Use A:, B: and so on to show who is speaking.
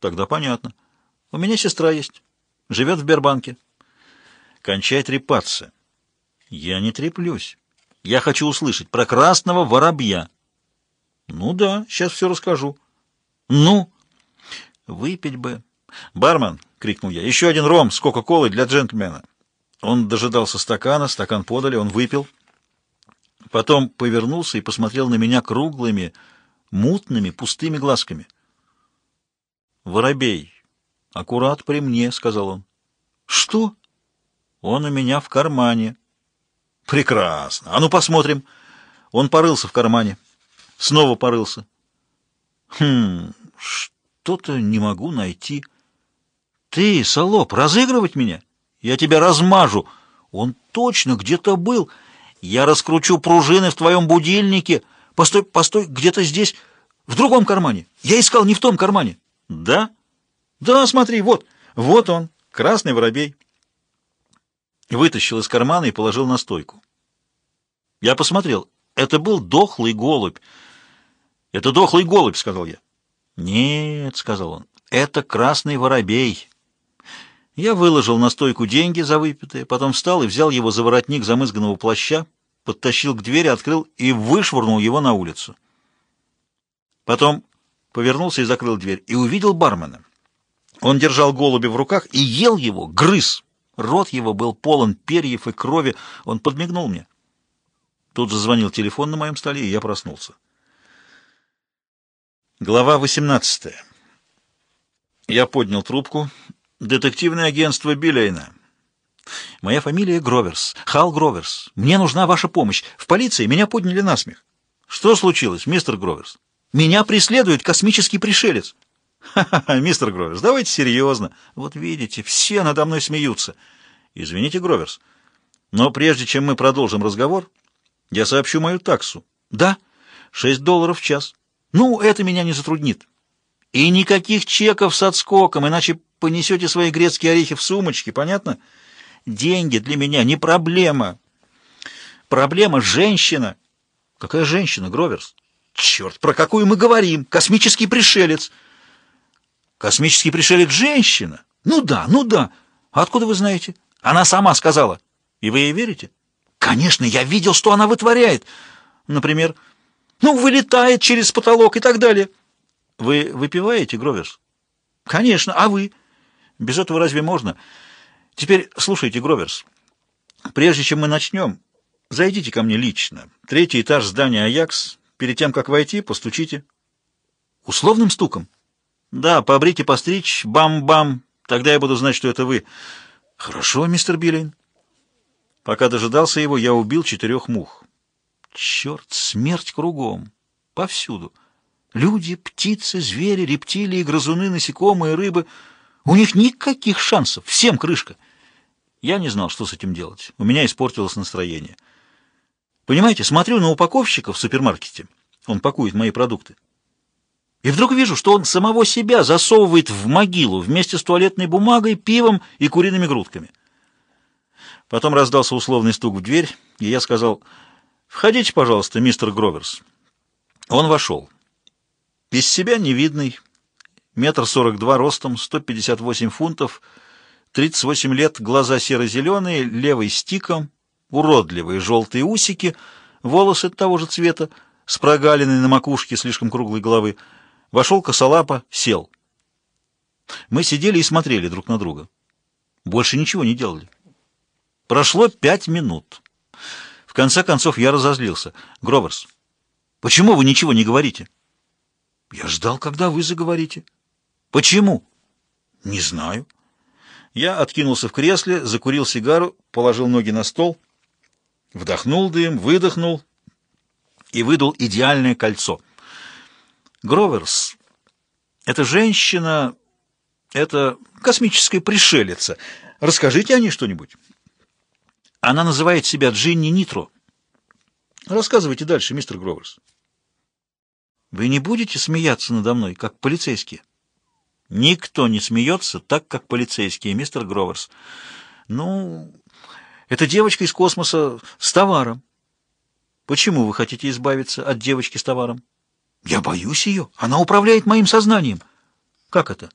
A: Тогда понятно. У меня сестра есть. Живет в Сбербанке. Кончай трепаться. Я не треплюсь. Я хочу услышать про красного воробья. Ну да, сейчас все расскажу. Ну? Выпить бы. Бармен, — крикнул я, — еще один ром с кока-колой для джентльмена. Он дожидался стакана, стакан подали, он выпил. Потом повернулся и посмотрел на меня круглыми, мутными, пустыми глазками. «Воробей, аккурат при мне», — сказал он. «Что?» «Он у меня в кармане». «Прекрасно! А ну посмотрим!» Он порылся в кармане. Снова порылся. «Хм, что-то не могу найти». «Ты, Солоп, разыгрывать меня? Я тебя размажу. Он точно где-то был. Я раскручу пружины в твоем будильнике. Постой, постой, где-то здесь, в другом кармане. Я искал не в том кармане». «Да? Да, смотри, вот, вот он, красный воробей». Вытащил из кармана и положил на стойку. Я посмотрел. Это был дохлый голубь. «Это дохлый голубь», — сказал я. «Нет», — сказал он, — «это красный воробей». Я выложил на стойку деньги за выпитое, потом встал и взял его за воротник замызганного плаща, подтащил к двери, открыл и вышвырнул его на улицу. Потом повернулся и закрыл дверь, и увидел бармена. Он держал голубя в руках и ел его, грыз. Рот его был полон перьев и крови. Он подмигнул мне. Тут зазвонил телефон на моем столе, и я проснулся. Глава 18. Я поднял трубку. Детективное агентство Биллейна. Моя фамилия Гроверс. Хал Гроверс. Мне нужна ваша помощь. В полиции меня подняли на смех. Что случилось, мистер Гроверс? Меня преследует космический пришелец. Ха-ха-ха, мистер Гроверс, давайте серьезно. Вот видите, все надо мной смеются. Извините, Гроверс, но прежде чем мы продолжим разговор, я сообщу мою таксу. Да, 6 долларов в час. Ну, это меня не затруднит. И никаких чеков с отскоком, иначе понесете свои грецкие орехи в сумочке, понятно? Деньги для меня не проблема. Проблема — женщина. Какая женщина, Гроверс? Черт, про какую мы говорим? Космический пришелец. Космический пришелец — женщина? Ну да, ну да. Откуда вы знаете? Она сама сказала. И вы ей верите? Конечно, я видел, что она вытворяет. Например, ну, вылетает через потолок и так далее. Вы выпиваете, Гроверс? Конечно, а вы? Без этого разве можно? Теперь слушайте, Гроверс. Прежде чем мы начнем, зайдите ко мне лично. Третий этаж здания «Аякс». Перед тем, как войти, постучите. Условным стуком? Да, побрить и постричь, бам-бам. Тогда я буду знать, что это вы. Хорошо, мистер Биллин. Пока дожидался его, я убил четырех мух. Черт, смерть кругом, повсюду. Люди, птицы, звери, рептилии, грызуны, насекомые, рыбы. У них никаких шансов, всем крышка. Я не знал, что с этим делать. У меня испортилось настроение. Понимаете, смотрю на упаковщика в супермаркете. Он пакует мои продукты. И вдруг вижу, что он самого себя засовывает в могилу вместе с туалетной бумагой, пивом и куриными грудками. Потом раздался условный стук в дверь, и я сказал, «Входите, пожалуйста, мистер Гроверс». Он вошел. Из себя невидный, метр сорок два ростом, 158 фунтов, 38 лет, глаза серо-зеленые, левый стиком, уродливые желтые усики, волосы того же цвета, с прогалиной на макушке слишком круглой головы. Вошел косолапа, сел. Мы сидели и смотрели друг на друга. Больше ничего не делали. Прошло пять минут. В конце концов я разозлился. «Гроверс, почему вы ничего не говорите?» «Я ждал, когда вы заговорите». «Почему?» «Не знаю». Я откинулся в кресле, закурил сигару, положил ноги на стол, вдохнул дым, выдохнул и выдал идеальное кольцо. «Гроверс, это женщина, это космическая пришелица. Расскажите о ней что-нибудь». Она называет себя Джинни Нитро. Рассказывайте дальше, мистер Гроверс. Вы не будете смеяться надо мной, как полицейские? Никто не смеется так, как полицейские, мистер Гроверс. Ну, это девочка из космоса с товаром. Почему вы хотите избавиться от девочки с товаром? Я боюсь ее. Она управляет моим сознанием. Как это?